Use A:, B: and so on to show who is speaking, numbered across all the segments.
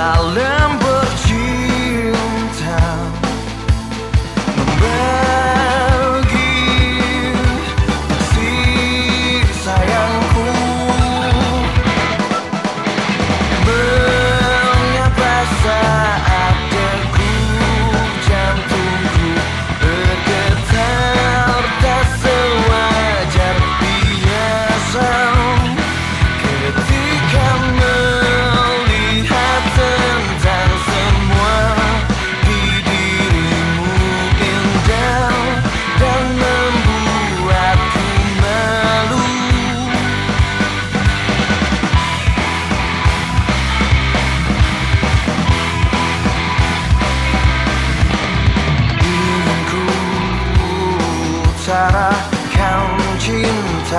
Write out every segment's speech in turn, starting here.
A: I'll 无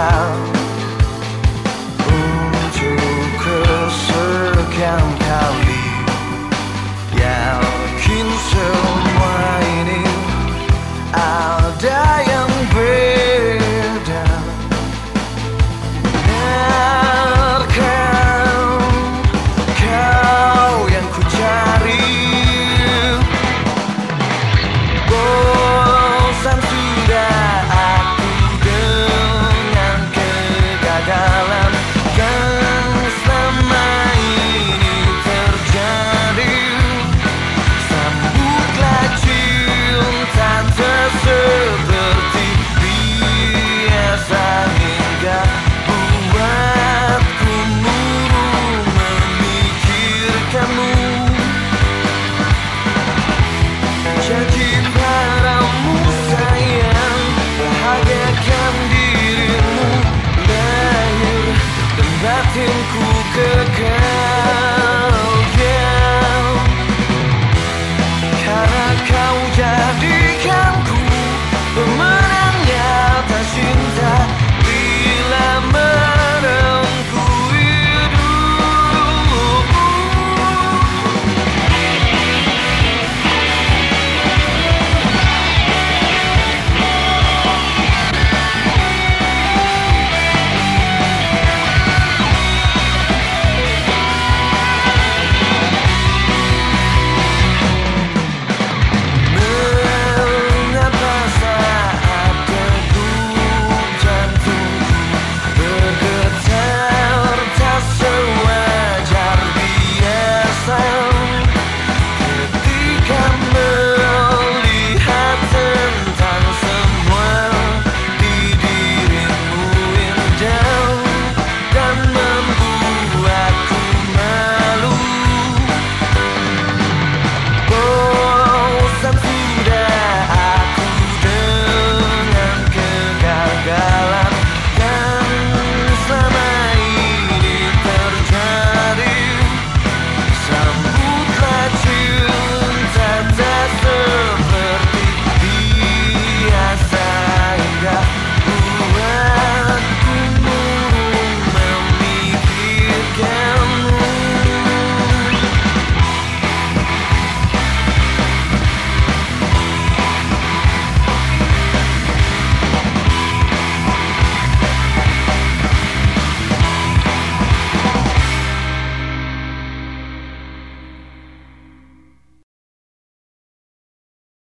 A: 处可施，看。kierunku